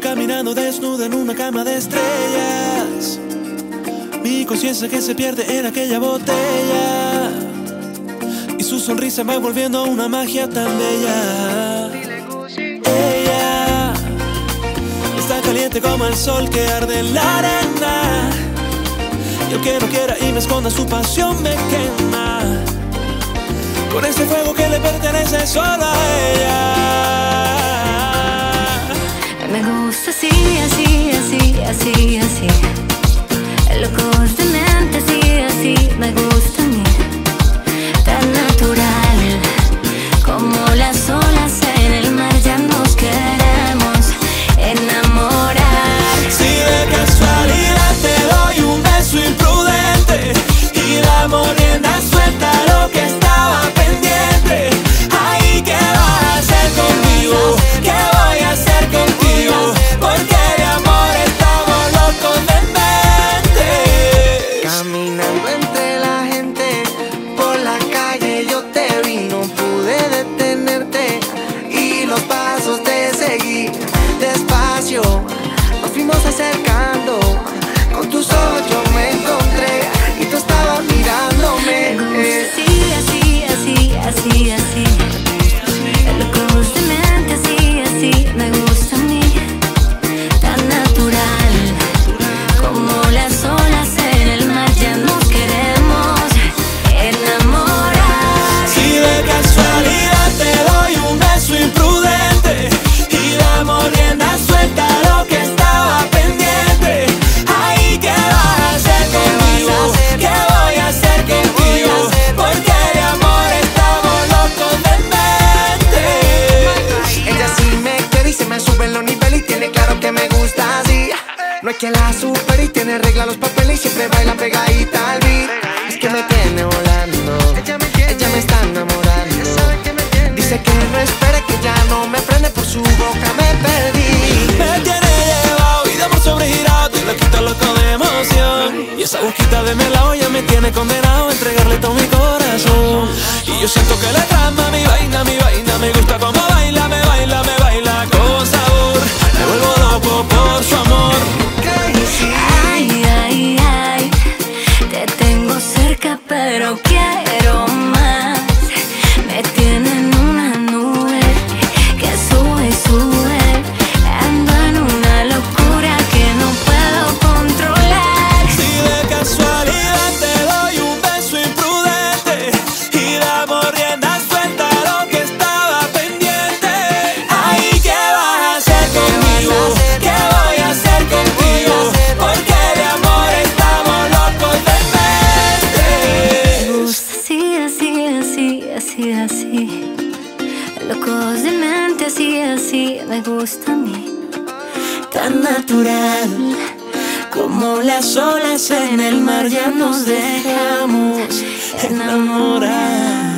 caminando desnuda en una cama de estrellas. Mi conciencia que se pierde en aquella botella. Y su sonrisa va volviendo una magia tan bella. Ella está caliente como el sol que arde en la arena. Y aunque no quiera y me esconda, su pasión me quema. Con ese fuego que le pertenece solo a ella. Despacio. Nos fuimos acercando, y tiene regla los papeles y siempre baila pegadita al beat. Es que me tiene volando, ella me está enamorando. Dice que no espere que ya no me prende por su boca me perdí. Me tiene llevado y de amor sobregirado y le quita loco de emoción. Y esa boquita de la olla me tiene condenado a entregarle todo mi corazón. Y yo siento que le Yeah. Locos de mente, así, así, me gusta a mí. Tan natural como las olas en el mar ya nos dejamos enamorar.